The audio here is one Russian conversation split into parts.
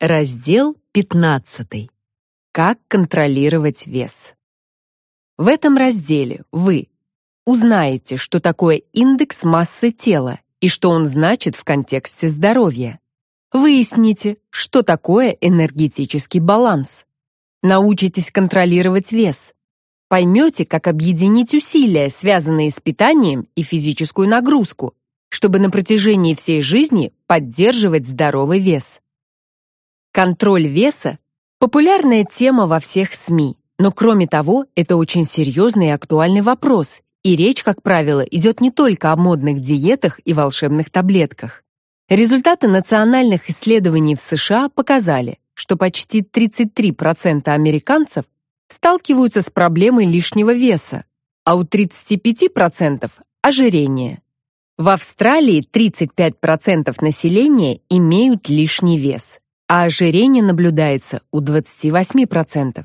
Раздел 15. Как контролировать вес. В этом разделе вы узнаете, что такое индекс массы тела и что он значит в контексте здоровья. Выясните, что такое энергетический баланс. Научитесь контролировать вес. Поймете, как объединить усилия, связанные с питанием и физическую нагрузку, чтобы на протяжении всей жизни поддерживать здоровый вес. Контроль веса – популярная тема во всех СМИ, но кроме того, это очень серьезный и актуальный вопрос, и речь, как правило, идет не только о модных диетах и волшебных таблетках. Результаты национальных исследований в США показали, что почти 33% американцев сталкиваются с проблемой лишнего веса, а у 35% – ожирения. В Австралии 35% населения имеют лишний вес а ожирение наблюдается у 28%.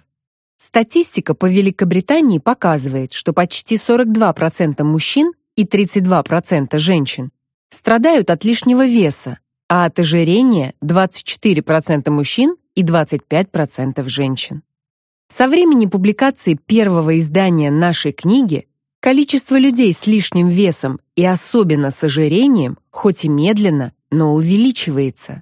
Статистика по Великобритании показывает, что почти 42% мужчин и 32% женщин страдают от лишнего веса, а от ожирения 24% мужчин и 25% женщин. Со времени публикации первого издания нашей книги количество людей с лишним весом и особенно с ожирением, хоть и медленно, но увеличивается.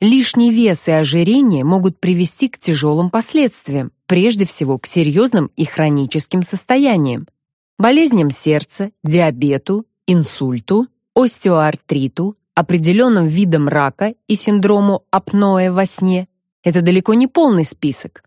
Лишний вес и ожирение могут привести к тяжелым последствиям, прежде всего к серьезным и хроническим состояниям, болезням сердца, диабету, инсульту, остеоартриту, определенным видам рака и синдрому апноэ во сне. Это далеко не полный список.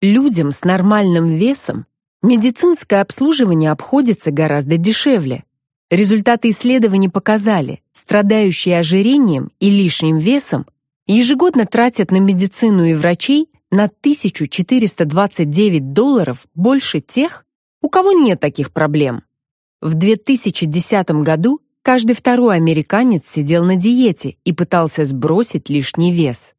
Людям с нормальным весом медицинское обслуживание обходится гораздо дешевле. Результаты исследований показали, страдающие ожирением и лишним весом ежегодно тратят на медицину и врачей на 1429 долларов больше тех, у кого нет таких проблем. В 2010 году каждый второй американец сидел на диете и пытался сбросить лишний вес.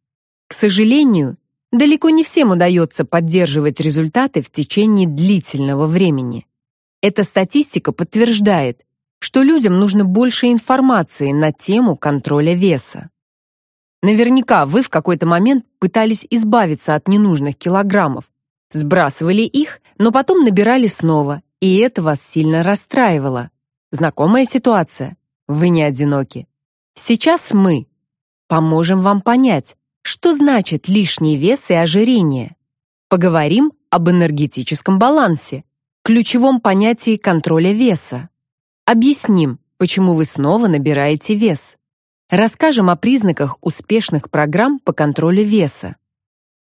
К сожалению, далеко не всем удается поддерживать результаты в течение длительного времени. Эта статистика подтверждает, что людям нужно больше информации на тему контроля веса. Наверняка вы в какой-то момент пытались избавиться от ненужных килограммов, сбрасывали их, но потом набирали снова, и это вас сильно расстраивало. Знакомая ситуация. Вы не одиноки. Сейчас мы поможем вам понять, что значит лишний вес и ожирение. Поговорим об энергетическом балансе, ключевом понятии контроля веса. Объясним, почему вы снова набираете вес. Расскажем о признаках успешных программ по контролю веса.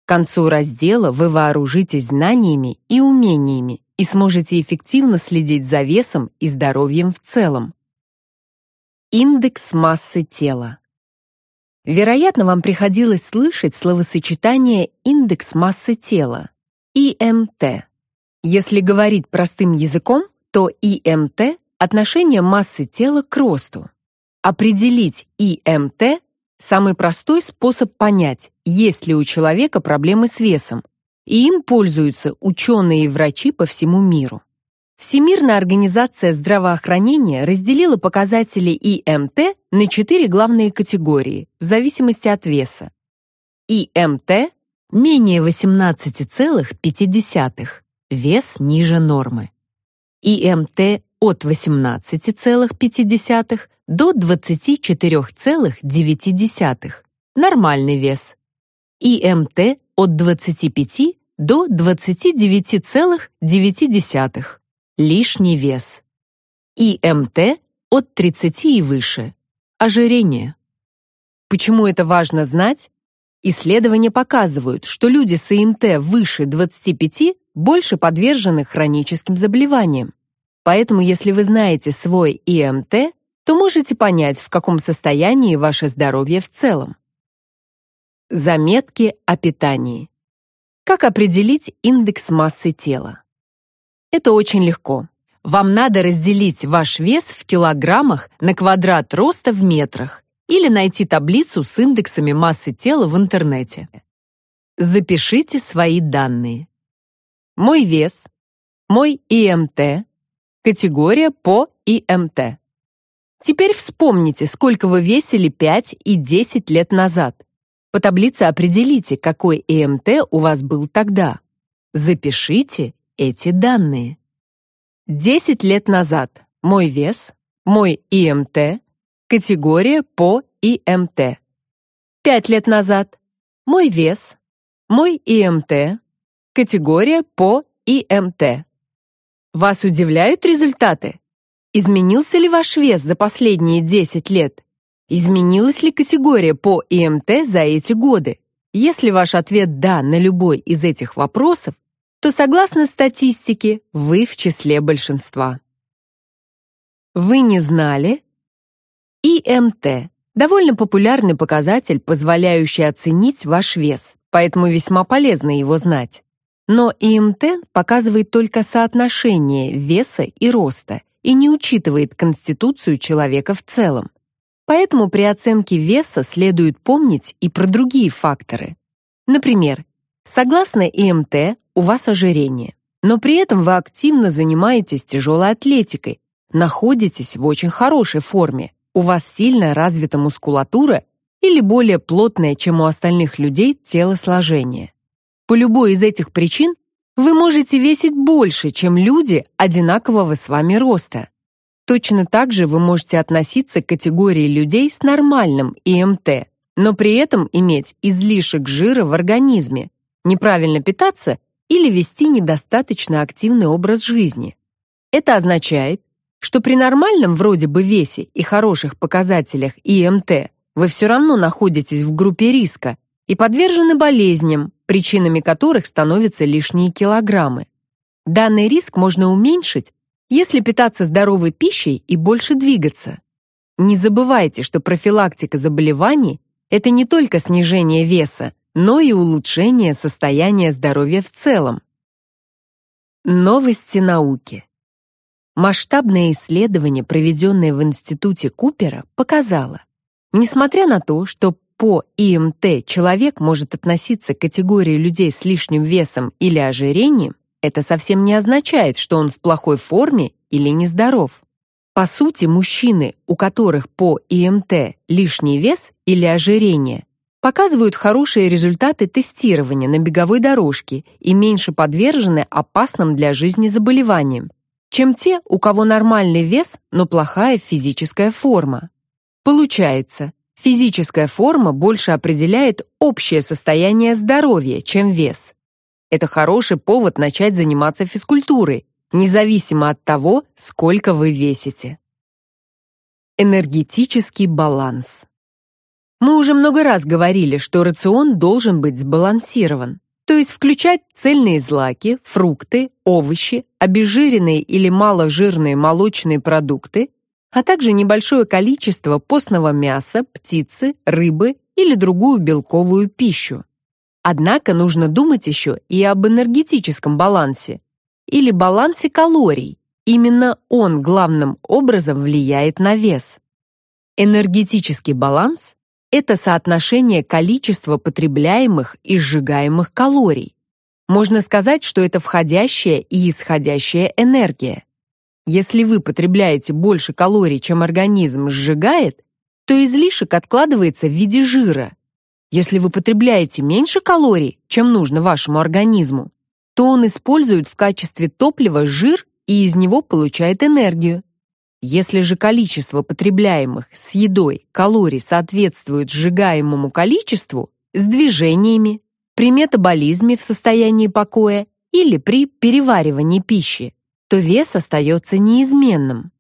К концу раздела вы вооружитесь знаниями и умениями и сможете эффективно следить за весом и здоровьем в целом. Индекс массы тела. Вероятно, вам приходилось слышать словосочетание индекс массы тела ИМТ. Если говорить простым языком, то ИМТ отношение массы тела к росту. Определить ИМТ – самый простой способ понять, есть ли у человека проблемы с весом, и им пользуются ученые и врачи по всему миру. Всемирная организация здравоохранения разделила показатели ИМТ на четыре главные категории в зависимости от веса. ИМТ менее 18,5, вес ниже нормы. ИМТ от 18,5 до 24,9. Нормальный вес. ИМТ от 25 до 29,9. Лишний вес. ИМТ от 30 и выше. Ожирение. Почему это важно знать? Исследования показывают, что люди с ИМТ выше 25 больше подвержены хроническим заболеваниям. Поэтому, если вы знаете свой ИМТ, то можете понять, в каком состоянии ваше здоровье в целом. Заметки о питании. Как определить индекс массы тела? Это очень легко. Вам надо разделить ваш вес в килограммах на квадрат роста в метрах или найти таблицу с индексами массы тела в интернете. Запишите свои данные. Мой вес, мой ИМТ, Категория по ИМТ. Теперь вспомните, сколько вы весили 5 и 10 лет назад. По таблице определите, какой ИМТ у вас был тогда. Запишите эти данные. 10 лет назад мой вес, мой ИМТ, категория по ИМТ. 5 лет назад мой вес, мой ИМТ, категория по ИМТ. Вас удивляют результаты? Изменился ли ваш вес за последние 10 лет? Изменилась ли категория по ИМТ за эти годы? Если ваш ответ «да» на любой из этих вопросов, то, согласно статистике, вы в числе большинства. Вы не знали? ИМТ – довольно популярный показатель, позволяющий оценить ваш вес, поэтому весьма полезно его знать. Но ИМТ показывает только соотношение веса и роста и не учитывает конституцию человека в целом. Поэтому при оценке веса следует помнить и про другие факторы. Например, согласно ИМТ у вас ожирение, но при этом вы активно занимаетесь тяжелой атлетикой, находитесь в очень хорошей форме, у вас сильно развита мускулатура или более плотное, чем у остальных людей, телосложение. По любой из этих причин вы можете весить больше, чем люди одинакового с вами роста. Точно так же вы можете относиться к категории людей с нормальным ИМТ, но при этом иметь излишек жира в организме, неправильно питаться или вести недостаточно активный образ жизни. Это означает, что при нормальном вроде бы весе и хороших показателях ИМТ вы все равно находитесь в группе риска и подвержены болезням, причинами которых становятся лишние килограммы. Данный риск можно уменьшить, если питаться здоровой пищей и больше двигаться. Не забывайте, что профилактика заболеваний – это не только снижение веса, но и улучшение состояния здоровья в целом. Новости науки. Масштабное исследование, проведенное в Институте Купера, показало, несмотря на то, что по ИМТ человек может относиться к категории людей с лишним весом или ожирением, это совсем не означает, что он в плохой форме или нездоров. По сути, мужчины, у которых по ИМТ лишний вес или ожирение, показывают хорошие результаты тестирования на беговой дорожке и меньше подвержены опасным для жизни заболеваниям, чем те, у кого нормальный вес, но плохая физическая форма. Получается, Физическая форма больше определяет общее состояние здоровья, чем вес. Это хороший повод начать заниматься физкультурой, независимо от того, сколько вы весите. Энергетический баланс. Мы уже много раз говорили, что рацион должен быть сбалансирован, то есть включать цельные злаки, фрукты, овощи, обезжиренные или маложирные молочные продукты, а также небольшое количество постного мяса, птицы, рыбы или другую белковую пищу. Однако нужно думать еще и об энергетическом балансе или балансе калорий. Именно он главным образом влияет на вес. Энергетический баланс – это соотношение количества потребляемых и сжигаемых калорий. Можно сказать, что это входящая и исходящая энергия. Если вы потребляете больше калорий, чем организм сжигает, то излишек откладывается в виде жира. Если вы потребляете меньше калорий, чем нужно вашему организму, то он использует в качестве топлива жир и из него получает энергию. Если же количество потребляемых с едой калорий соответствует сжигаемому количеству с движениями, при метаболизме в состоянии покоя или при переваривании пищи, то вес остается неизменным.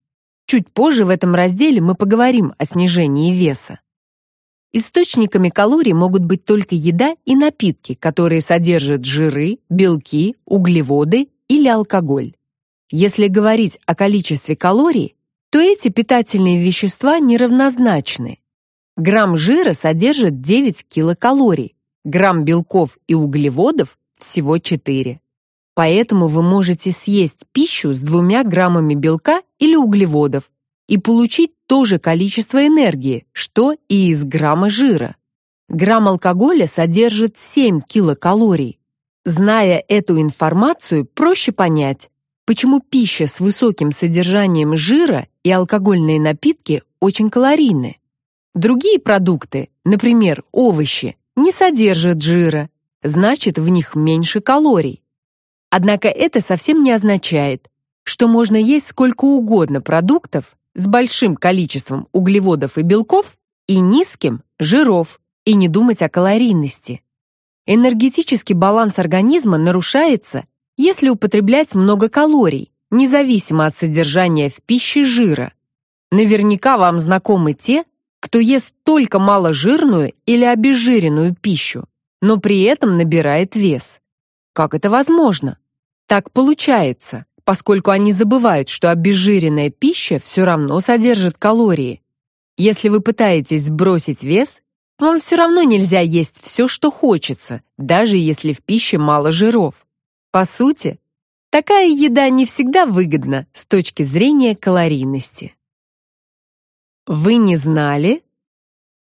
Чуть позже в этом разделе мы поговорим о снижении веса. Источниками калорий могут быть только еда и напитки, которые содержат жиры, белки, углеводы или алкоголь. Если говорить о количестве калорий, то эти питательные вещества неравнозначны. Грамм жира содержит 9 килокалорий, грамм белков и углеводов всего 4. Поэтому вы можете съесть пищу с двумя граммами белка или углеводов и получить то же количество энергии, что и из грамма жира. Грамм алкоголя содержит 7 килокалорий. Зная эту информацию, проще понять, почему пища с высоким содержанием жира и алкогольные напитки очень калорийны. Другие продукты, например, овощи, не содержат жира, значит, в них меньше калорий. Однако это совсем не означает, что можно есть сколько угодно продуктов с большим количеством углеводов и белков и низким жиров и не думать о калорийности. Энергетический баланс организма нарушается, если употреблять много калорий, независимо от содержания в пище жира. Наверняка вам знакомы те, кто ест только маложирную или обезжиренную пищу, но при этом набирает вес. Как это возможно? Так получается, поскольку они забывают, что обезжиренная пища все равно содержит калории. Если вы пытаетесь сбросить вес, вам все равно нельзя есть все, что хочется, даже если в пище мало жиров. По сути, такая еда не всегда выгодна с точки зрения калорийности. Вы не знали?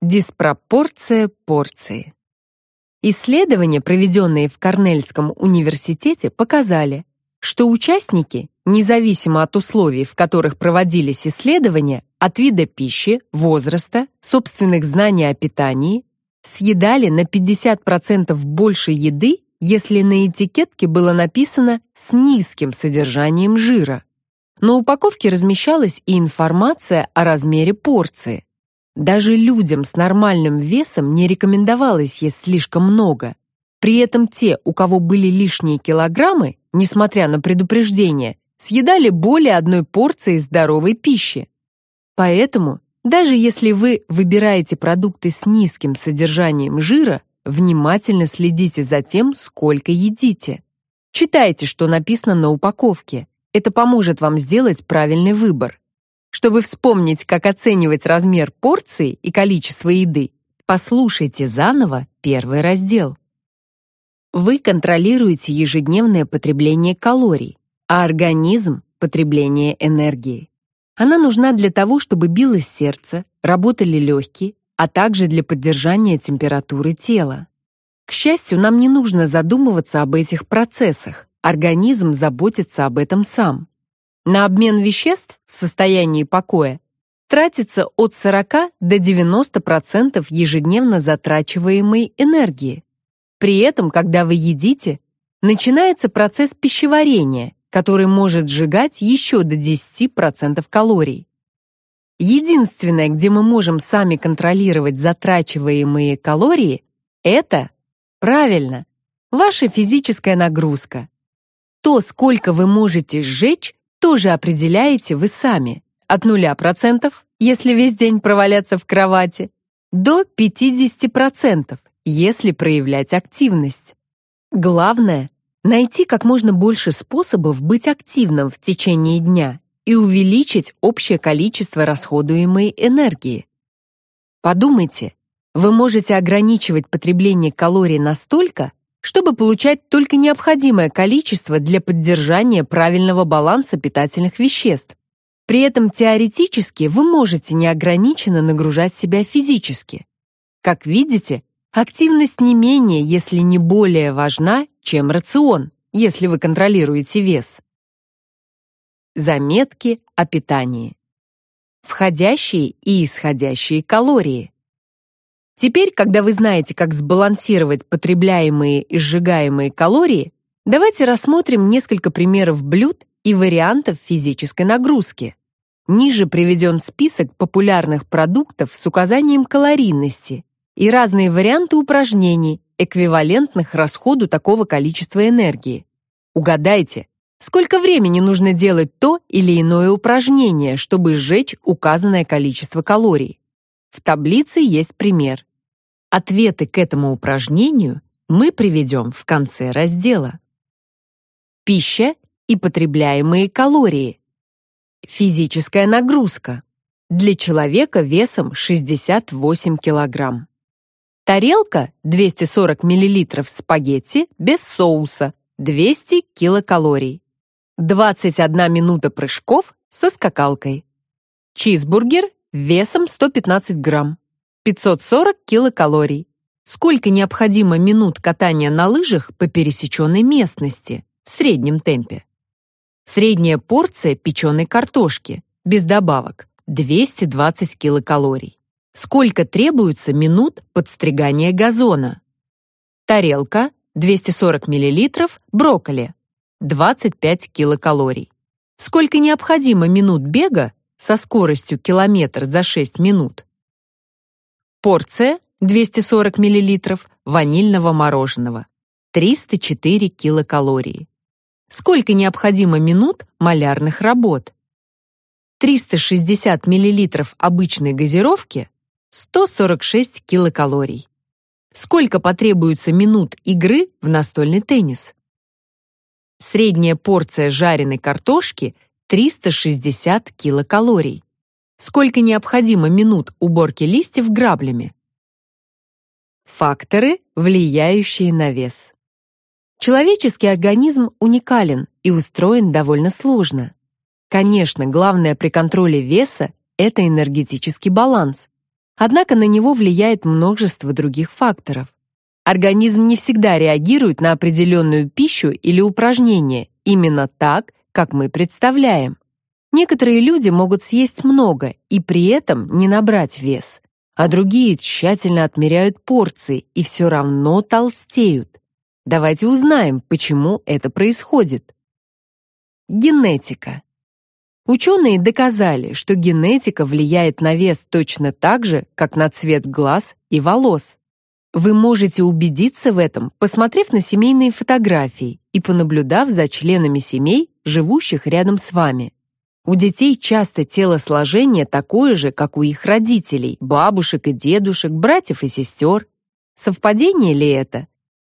Диспропорция порции. Исследования, проведенные в Корнельском университете, показали, что участники, независимо от условий, в которых проводились исследования, от вида пищи, возраста, собственных знаний о питании, съедали на 50% больше еды, если на этикетке было написано «с низким содержанием жира». На упаковке размещалась и информация о размере порции. Даже людям с нормальным весом не рекомендовалось есть слишком много. При этом те, у кого были лишние килограммы, несмотря на предупреждение, съедали более одной порции здоровой пищи. Поэтому, даже если вы выбираете продукты с низким содержанием жира, внимательно следите за тем, сколько едите. Читайте, что написано на упаковке. Это поможет вам сделать правильный выбор. Чтобы вспомнить, как оценивать размер порции и количество еды, послушайте заново первый раздел. Вы контролируете ежедневное потребление калорий, а организм – потребление энергии. Она нужна для того, чтобы билось сердце, работали легкие, а также для поддержания температуры тела. К счастью, нам не нужно задумываться об этих процессах. Организм заботится об этом сам. На обмен веществ в состоянии покоя тратится от 40 до 90% ежедневно затрачиваемой энергии. При этом, когда вы едите, начинается процесс пищеварения, который может сжигать еще до 10% калорий. Единственное, где мы можем сами контролировать затрачиваемые калории, это, правильно, ваша физическая нагрузка. То, сколько вы можете сжечь, тоже определяете вы сами. От 0%, если весь день проваляться в кровати, до 50%, если проявлять активность. Главное — найти как можно больше способов быть активным в течение дня и увеличить общее количество расходуемой энергии. Подумайте, вы можете ограничивать потребление калорий настолько, чтобы получать только необходимое количество для поддержания правильного баланса питательных веществ. При этом теоретически вы можете неограниченно нагружать себя физически. Как видите, активность не менее, если не более важна, чем рацион, если вы контролируете вес. Заметки о питании. Входящие и исходящие калории. Теперь, когда вы знаете, как сбалансировать потребляемые и сжигаемые калории, давайте рассмотрим несколько примеров блюд и вариантов физической нагрузки. Ниже приведен список популярных продуктов с указанием калорийности и разные варианты упражнений, эквивалентных расходу такого количества энергии. Угадайте, сколько времени нужно делать то или иное упражнение, чтобы сжечь указанное количество калорий. В таблице есть пример. Ответы к этому упражнению мы приведем в конце раздела. Пища и потребляемые калории. Физическая нагрузка. Для человека весом 68 кг. Тарелка 240 мл спагетти без соуса, 200 килокалорий. 21 минута прыжков со скакалкой. Чизбургер весом 115 грамм. 540 килокалорий. Сколько необходимо минут катания на лыжах по пересеченной местности в среднем темпе? Средняя порция печеной картошки, без добавок, 220 килокалорий. Сколько требуется минут подстригания газона? Тарелка 240 мл брокколи 25 килокалорий. Сколько необходимо минут бега со скоростью километр за 6 минут? Порция 240 мл ванильного мороженого 304 килокалории. Сколько необходимо минут малярных работ? 360 мл обычной газировки 146 килокалорий. Сколько потребуется минут игры в настольный теннис? Средняя порция жареной картошки 360 килокалорий. Сколько необходимо минут уборки листьев граблями? Факторы, влияющие на вес. Человеческий организм уникален и устроен довольно сложно. Конечно, главное при контроле веса это энергетический баланс. Однако на него влияет множество других факторов. Организм не всегда реагирует на определенную пищу или упражнение именно так, как мы представляем. Некоторые люди могут съесть много и при этом не набрать вес, а другие тщательно отмеряют порции и все равно толстеют. Давайте узнаем, почему это происходит. Генетика. Ученые доказали, что генетика влияет на вес точно так же, как на цвет глаз и волос. Вы можете убедиться в этом, посмотрев на семейные фотографии и понаблюдав за членами семей, живущих рядом с вами. У детей часто телосложение такое же, как у их родителей, бабушек и дедушек, братьев и сестер. Совпадение ли это?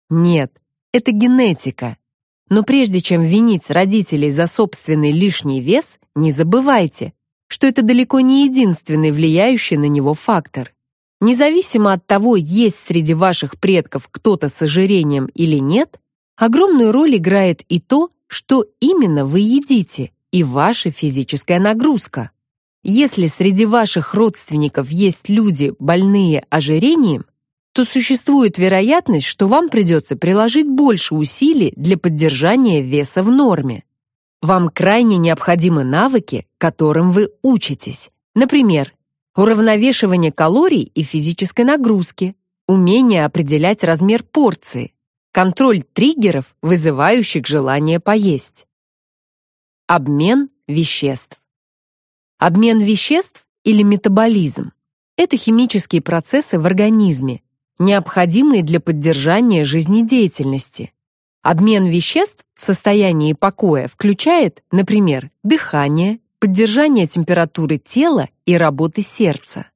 Нет, это генетика. Но прежде чем винить родителей за собственный лишний вес, не забывайте, что это далеко не единственный влияющий на него фактор. Независимо от того, есть среди ваших предков кто-то с ожирением или нет, огромную роль играет и то, что именно вы едите, и ваша физическая нагрузка. Если среди ваших родственников есть люди, больные ожирением, то существует вероятность, что вам придется приложить больше усилий для поддержания веса в норме. Вам крайне необходимы навыки, которым вы учитесь. Например, уравновешивание калорий и физической нагрузки, умение определять размер порции, контроль триггеров, вызывающих желание поесть. Обмен веществ. Обмен веществ или метаболизм – это химические процессы в организме, необходимые для поддержания жизнедеятельности. Обмен веществ в состоянии покоя включает, например, дыхание, поддержание температуры тела и работы сердца.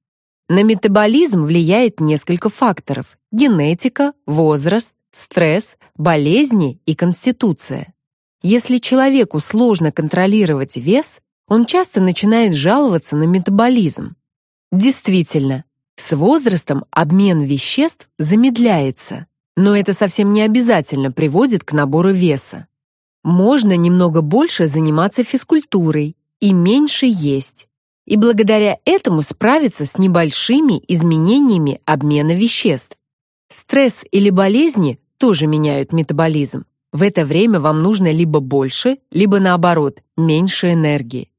На метаболизм влияет несколько факторов: генетика, возраст, стресс, болезни и конституция. Если человеку сложно контролировать вес, он часто начинает жаловаться на метаболизм. Действительно, с возрастом обмен веществ замедляется, но это совсем не обязательно приводит к набору веса. Можно немного больше заниматься физкультурой и меньше есть, и благодаря этому справиться с небольшими изменениями обмена веществ. Стресс или болезни тоже меняют метаболизм. В это время вам нужно либо больше, либо наоборот, меньше энергии.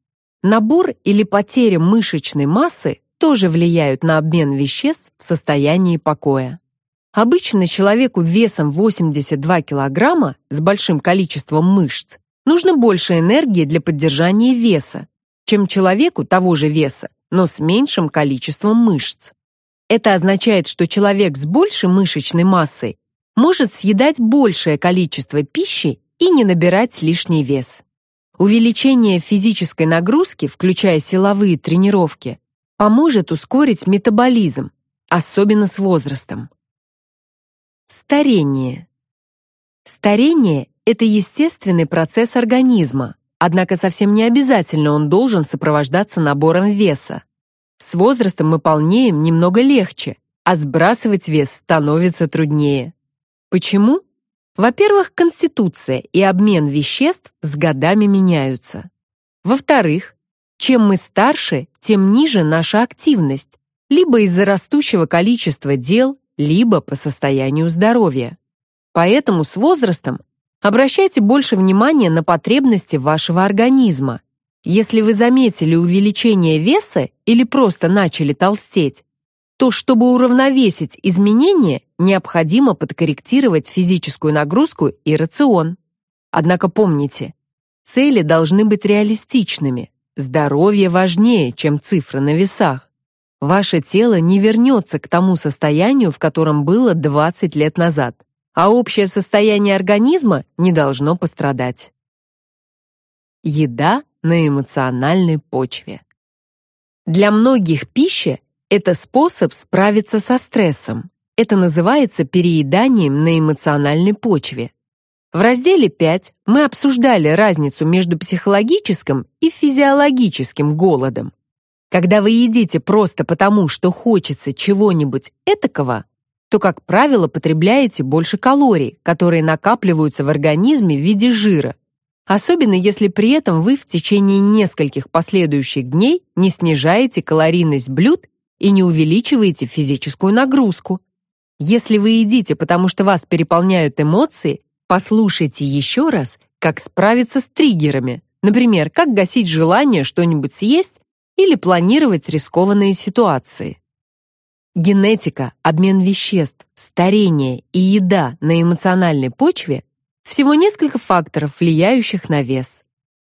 Набор или потеря мышечной массы тоже влияют на обмен веществ в состоянии покоя. Обычно человеку весом 82 килограмма с большим количеством мышц нужно больше энергии для поддержания веса, чем человеку того же веса, но с меньшим количеством мышц. Это означает, что человек с большей мышечной массой может съедать большее количество пищи и не набирать лишний вес. Увеличение физической нагрузки, включая силовые тренировки, поможет ускорить метаболизм, особенно с возрастом. Старение. Старение – это естественный процесс организма, однако совсем не обязательно он должен сопровождаться набором веса. С возрастом мы полнеем немного легче, а сбрасывать вес становится труднее. Почему? Во-первых, конституция и обмен веществ с годами меняются. Во-вторых, чем мы старше, тем ниже наша активность, либо из-за растущего количества дел, либо по состоянию здоровья. Поэтому с возрастом обращайте больше внимания на потребности вашего организма. Если вы заметили увеличение веса или просто начали толстеть, то чтобы уравновесить изменения, необходимо подкорректировать физическую нагрузку и рацион. Однако помните, цели должны быть реалистичными. Здоровье важнее, чем цифры на весах. Ваше тело не вернется к тому состоянию, в котором было 20 лет назад, а общее состояние организма не должно пострадать. Еда на эмоциональной почве. Для многих пища это способ справиться со стрессом. Это называется перееданием на эмоциональной почве. В разделе 5 мы обсуждали разницу между психологическим и физиологическим голодом. Когда вы едите просто потому, что хочется чего-нибудь этакого, то, как правило, потребляете больше калорий, которые накапливаются в организме в виде жира, особенно если при этом вы в течение нескольких последующих дней не снижаете калорийность блюд и не увеличиваете физическую нагрузку. Если вы едите, потому что вас переполняют эмоции, послушайте еще раз, как справиться с триггерами. Например, как гасить желание что-нибудь съесть или планировать рискованные ситуации. Генетика, обмен веществ, старение и еда на эмоциональной почве всего несколько факторов, влияющих на вес.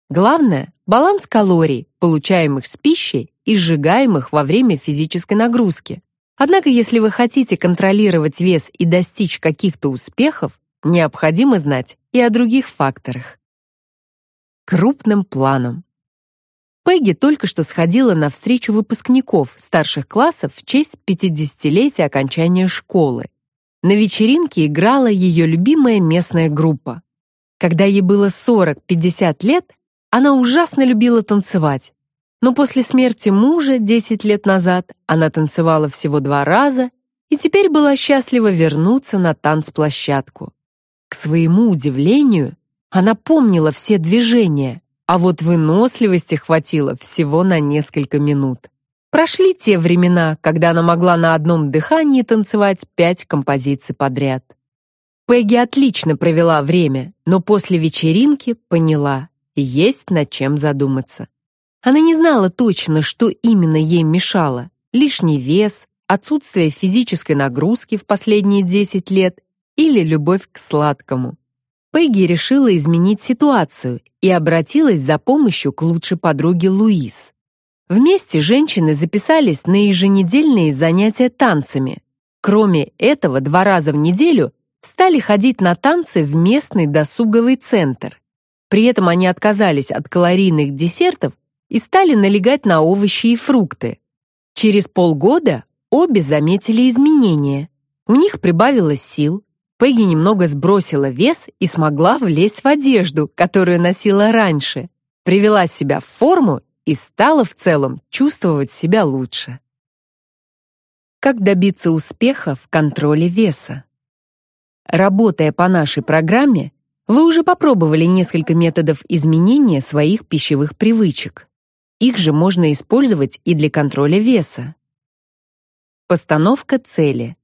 Главное баланс калорий, получаемых с пищей и сжигаемых во время физической нагрузки. Однако, если вы хотите контролировать вес и достичь каких-то успехов, необходимо знать и о других факторах. Крупным планом. Пегги только что сходила на встречу выпускников старших классов в честь 50-летия окончания школы. На вечеринке играла ее любимая местная группа. Когда ей было 40-50 лет, она ужасно любила танцевать. Но после смерти мужа 10 лет назад она танцевала всего два раза и теперь была счастлива вернуться на танцплощадку. К своему удивлению, она помнила все движения, а вот выносливости хватило всего на несколько минут. Прошли те времена, когда она могла на одном дыхании танцевать пять композиций подряд. Пегги отлично провела время, но после вечеринки поняла, есть над чем задуматься. Она не знала точно, что именно ей мешало. Лишний вес, отсутствие физической нагрузки в последние 10 лет или любовь к сладкому. Пегги решила изменить ситуацию и обратилась за помощью к лучшей подруге Луиз. Вместе женщины записались на еженедельные занятия танцами. Кроме этого, два раза в неделю стали ходить на танцы в местный досуговый центр. При этом они отказались от калорийных десертов и стали налегать на овощи и фрукты. Через полгода обе заметили изменения. У них прибавилось сил, Пегги немного сбросила вес и смогла влезть в одежду, которую носила раньше, привела себя в форму и стала в целом чувствовать себя лучше. Как добиться успеха в контроле веса? Работая по нашей программе, вы уже попробовали несколько методов изменения своих пищевых привычек. Их же можно использовать и для контроля веса. Постановка цели.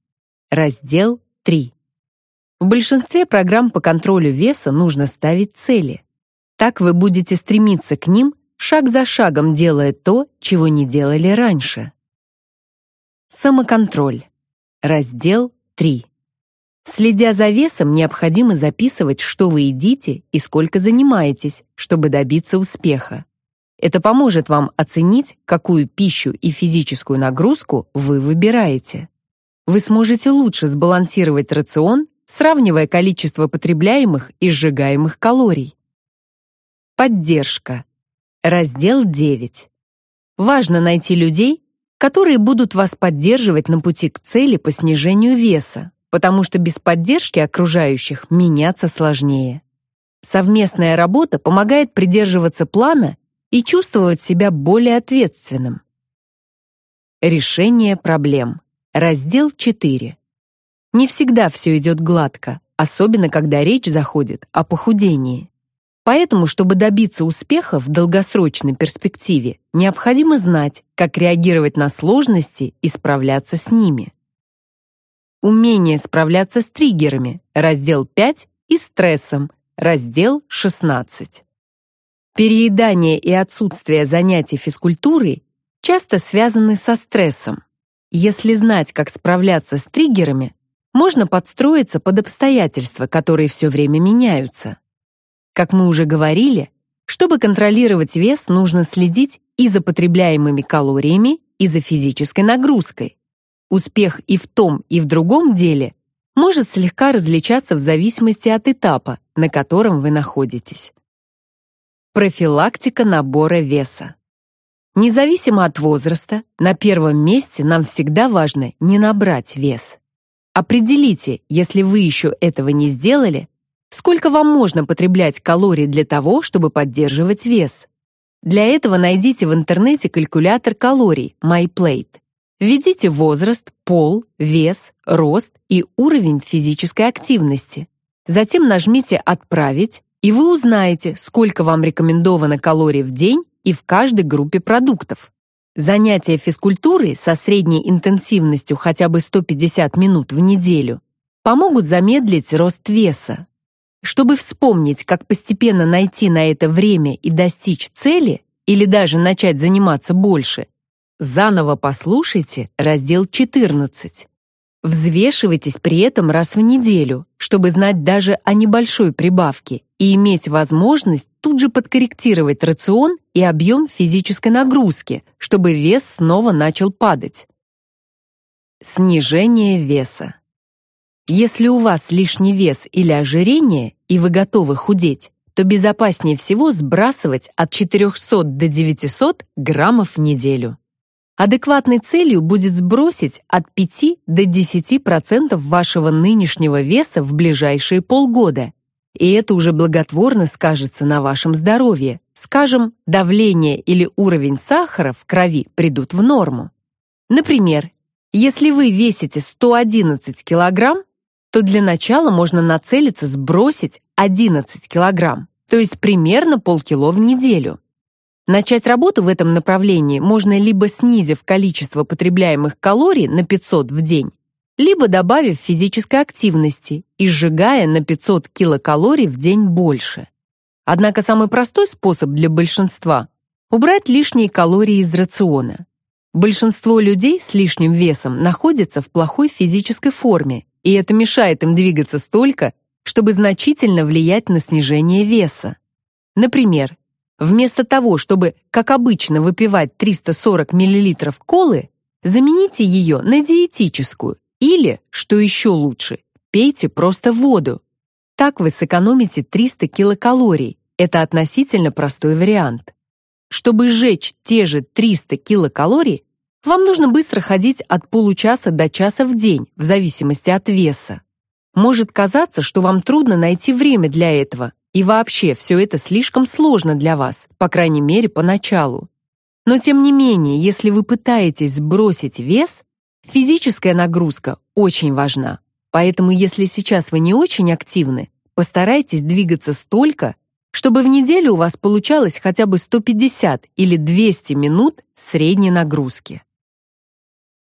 Раздел 3. В большинстве программ по контролю веса нужно ставить цели. Так вы будете стремиться к ним, шаг за шагом делая то, чего не делали раньше. Самоконтроль. Раздел 3. Следя за весом, необходимо записывать, что вы едите и сколько занимаетесь, чтобы добиться успеха. Это поможет вам оценить, какую пищу и физическую нагрузку вы выбираете. Вы сможете лучше сбалансировать рацион, сравнивая количество потребляемых и сжигаемых калорий. Поддержка. Раздел 9. Важно найти людей, которые будут вас поддерживать на пути к цели по снижению веса, потому что без поддержки окружающих меняться сложнее. Совместная работа помогает придерживаться плана и чувствовать себя более ответственным. Решение проблем. Раздел 4. Не всегда все идет гладко, особенно когда речь заходит о похудении. Поэтому, чтобы добиться успеха в долгосрочной перспективе, необходимо знать, как реагировать на сложности и справляться с ними. Умение справляться с триггерами, раздел 5, и стрессом, раздел 16. Переедание и отсутствие занятий физкультурой часто связаны со стрессом. Если знать, как справляться с триггерами, можно подстроиться под обстоятельства, которые все время меняются. Как мы уже говорили, чтобы контролировать вес, нужно следить и за потребляемыми калориями, и за физической нагрузкой. Успех и в том, и в другом деле может слегка различаться в зависимости от этапа, на котором вы находитесь. Профилактика набора веса. Независимо от возраста, на первом месте нам всегда важно не набрать вес. Определите, если вы еще этого не сделали, сколько вам можно потреблять калорий для того, чтобы поддерживать вес. Для этого найдите в интернете калькулятор калорий MyPlate. Введите возраст, пол, вес, рост и уровень физической активности. Затем нажмите «Отправить», и вы узнаете, сколько вам рекомендовано калорий в день и в каждой группе продуктов. Занятия физкультурой со средней интенсивностью хотя бы 150 минут в неделю помогут замедлить рост веса. Чтобы вспомнить, как постепенно найти на это время и достичь цели, или даже начать заниматься больше, заново послушайте раздел 14. Взвешивайтесь при этом раз в неделю, чтобы знать даже о небольшой прибавке и иметь возможность тут же подкорректировать рацион и объем физической нагрузки, чтобы вес снова начал падать. Снижение веса. Если у вас лишний вес или ожирение, и вы готовы худеть, то безопаснее всего сбрасывать от 400 до 900 граммов в неделю. Адекватной целью будет сбросить от 5 до 10% вашего нынешнего веса в ближайшие полгода. И это уже благотворно скажется на вашем здоровье. Скажем, давление или уровень сахара в крови придут в норму. Например, если вы весите 111 килограмм, то для начала можно нацелиться сбросить 11 килограмм, то есть примерно полкило в неделю. Начать работу в этом направлении можно либо снизив количество потребляемых калорий на 500 в день, либо добавив физической активности и сжигая на 500 килокалорий в день больше. Однако самый простой способ для большинства – убрать лишние калории из рациона. Большинство людей с лишним весом находятся в плохой физической форме, и это мешает им двигаться столько, чтобы значительно влиять на снижение веса. Например, Вместо того, чтобы, как обычно, выпивать 340 мл колы, замените ее на диетическую или, что еще лучше, пейте просто воду. Так вы сэкономите 300 килокалорий. Это относительно простой вариант. Чтобы сжечь те же 300 килокалорий, вам нужно быстро ходить от получаса до часа в день, в зависимости от веса. Может казаться, что вам трудно найти время для этого, и вообще, все это слишком сложно для вас, по крайней мере, поначалу. Но тем не менее, если вы пытаетесь сбросить вес, физическая нагрузка очень важна. Поэтому, если сейчас вы не очень активны, постарайтесь двигаться столько, чтобы в неделю у вас получалось хотя бы 150 или 200 минут средней нагрузки.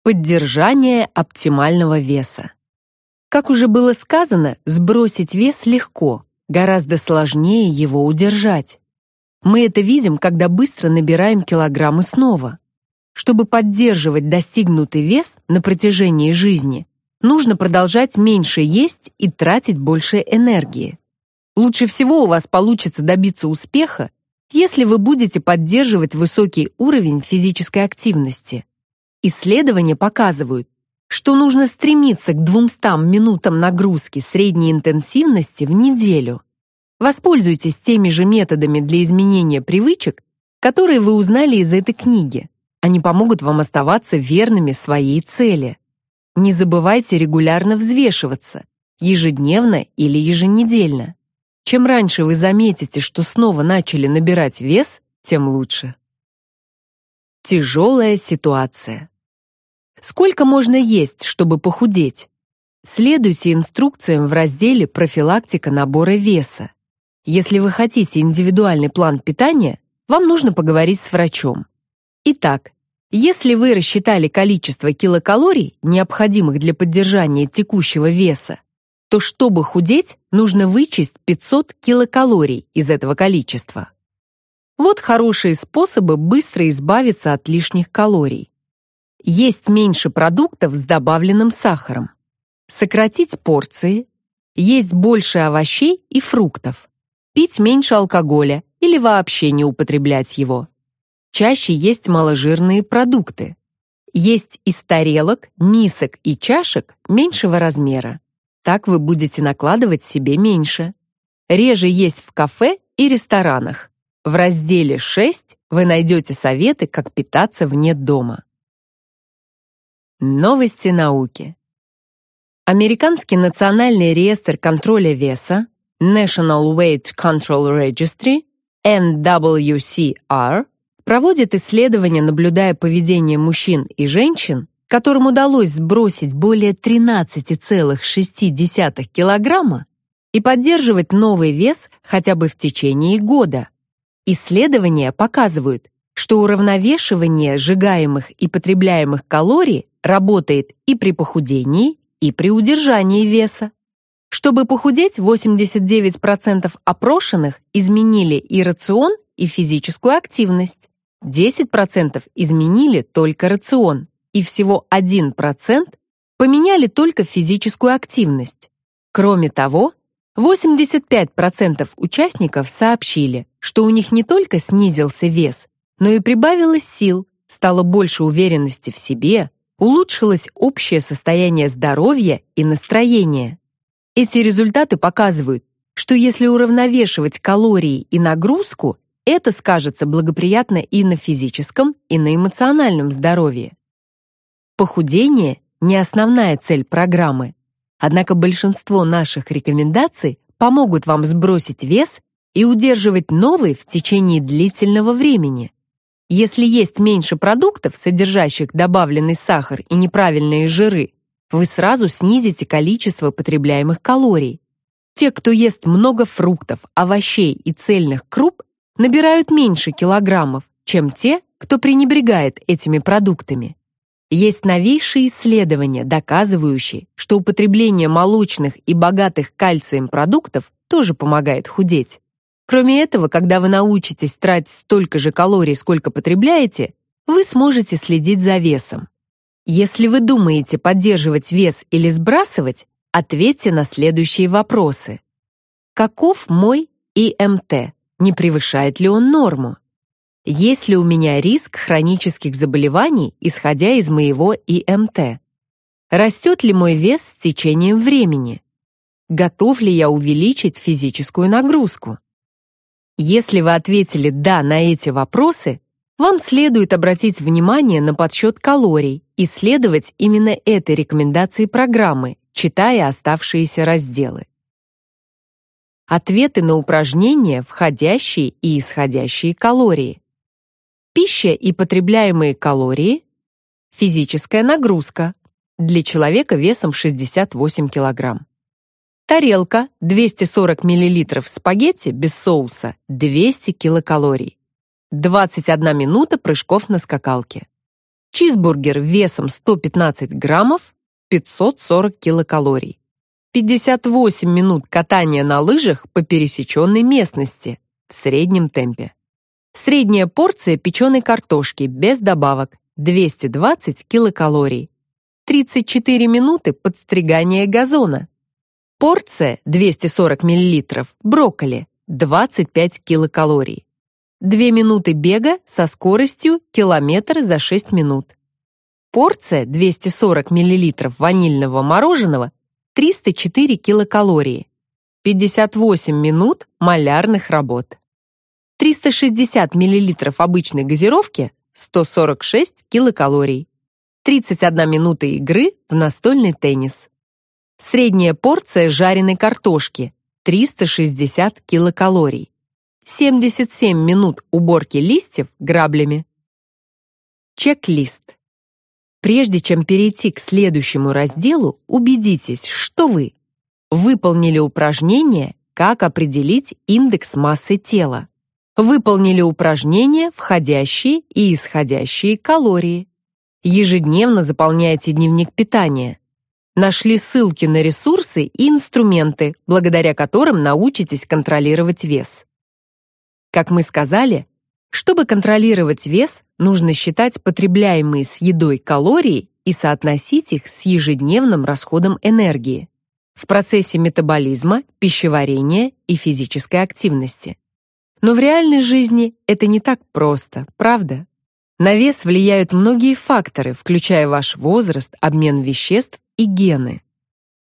Поддержание оптимального веса. Как уже было сказано, сбросить вес легко, Гораздо сложнее его удержать. Мы это видим, когда быстро набираем килограммы снова. Чтобы поддерживать достигнутый вес на протяжении жизни, нужно продолжать меньше есть и тратить больше энергии. Лучше всего у вас получится добиться успеха, если вы будете поддерживать высокий уровень физической активности. Исследования показывают, что нужно стремиться к 200 минутам нагрузки средней интенсивности в неделю. Воспользуйтесь теми же методами для изменения привычек, которые вы узнали из этой книги. Они помогут вам оставаться верными своей цели. Не забывайте регулярно взвешиваться, ежедневно или еженедельно. Чем раньше вы заметите, что снова начали набирать вес, тем лучше. Тяжелая ситуация. Сколько можно есть, чтобы похудеть? Следуйте инструкциям в разделе «Профилактика набора веса». Если вы хотите индивидуальный план питания, вам нужно поговорить с врачом. Итак, если вы рассчитали количество килокалорий, необходимых для поддержания текущего веса, то чтобы худеть, нужно вычесть 500 килокалорий из этого количества. Вот хорошие способы быстро избавиться от лишних калорий. Есть меньше продуктов с добавленным сахаром, сократить порции, есть больше овощей и фруктов, пить меньше алкоголя или вообще не употреблять его, чаще есть маложирные продукты, есть из тарелок, мисок и чашек меньшего размера. Так вы будете накладывать себе меньше. Реже есть в кафе и ресторанах. В разделе 6 вы найдете советы, как питаться вне дома. Новости науки. Американский национальный реестр контроля веса National Weight Control Registry NWCR проводит исследования, наблюдая поведение мужчин и женщин, которым удалось сбросить более 13,6 килограмма и поддерживать новый вес хотя бы в течение года. Исследования показывают, что уравновешивание сжигаемых и потребляемых калорий работает и при похудении, и при удержании веса. Чтобы похудеть, 89% опрошенных изменили и рацион, и физическую активность. 10% изменили только рацион, и всего 1% поменяли только физическую активность. Кроме того, 85% участников сообщили, что у них не только снизился вес, но и прибавилось сил, стало больше уверенности в себе, улучшилось общее состояние здоровья и настроения. Эти результаты показывают, что если уравновешивать калории и нагрузку, это скажется благоприятно и на физическом, и на эмоциональном здоровье. Похудение не основная цель программы, Однако большинство наших рекомендаций помогут вам сбросить вес и удерживать новый в течение длительного времени. Если есть меньше продуктов, содержащих добавленный сахар и неправильные жиры, вы сразу снизите количество потребляемых калорий. Те, кто ест много фруктов, овощей и цельных круп, набирают меньше килограммов, чем те, кто пренебрегает этими продуктами. Есть новейшие исследования, доказывающие, что употребление молочных и богатых кальцием продуктов тоже помогает худеть. Кроме этого, когда вы научитесь тратить столько же калорий, сколько потребляете, вы сможете следить за весом. Если вы думаете поддерживать вес или сбрасывать, ответьте на следующие вопросы. Каков мой ИМТ? Не превышает ли он норму? Есть ли у меня риск хронических заболеваний, исходя из моего ИМТ? Растет ли мой вес с течением времени? Готов ли я увеличить физическую нагрузку? Если вы ответили «да» на эти вопросы, вам следует обратить внимание на подсчет калорий и следовать именно этой рекомендации программы, читая оставшиеся разделы. Ответы на упражнения, входящие и исходящие калории. Пища и потребляемые калории, физическая нагрузка для человека весом 68 кг. Тарелка 240 мл спагетти без соуса 200 килокалорий. 21 минута прыжков на скакалке. Чизбургер весом 115 граммов 540 килокалорий. 58 минут катания на лыжах по пересеченной местности в среднем темпе. Средняя порция печеной картошки без добавок 220 килокалорий. 34 минуты подстригания газона. Порция 240 мл брокколи 25 килокалорий. 2 минуты бега со скоростью километр за 6 минут. Порция 240 мл ванильного мороженого 304 килокалории. 58 минут малярных работ. 360 мл обычной газировки 146 килокалорий. 31 минута игры в настольный теннис. Средняя порция жареной картошки 360 килокалорий. 77 минут уборки листьев граблями. Чек-лист. Прежде чем перейти к следующему разделу, убедитесь, что вы выполнили упражнение «Как определить индекс массы тела», Выполнили упражнения, входящие и исходящие калории. Ежедневно заполняйте дневник питания. Нашли ссылки на ресурсы и инструменты, благодаря которым научитесь контролировать вес. Как мы сказали, Чтобы контролировать вес, нужно считать потребляемые с едой калории и соотносить их с ежедневным расходом энергии в процессе метаболизма, пищеварения и физической активности. Но в реальной жизни это не так просто, правда? На вес влияют многие факторы, включая ваш возраст, обмен веществ и гены.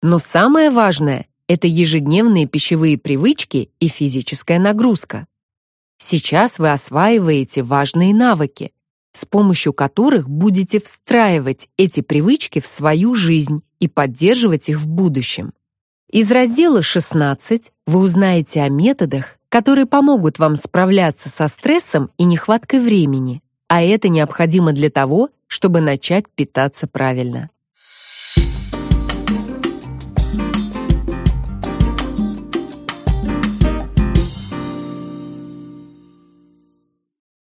Но самое важное это ежедневные пищевые привычки и физическая нагрузка. Сейчас вы осваиваете важные навыки, с помощью которых будете встраивать эти привычки в свою жизнь и поддерживать их в будущем. Из раздела 16 вы узнаете о методах, которые помогут вам справляться со стрессом и нехваткой времени, а это необходимо для того, чтобы начать питаться правильно.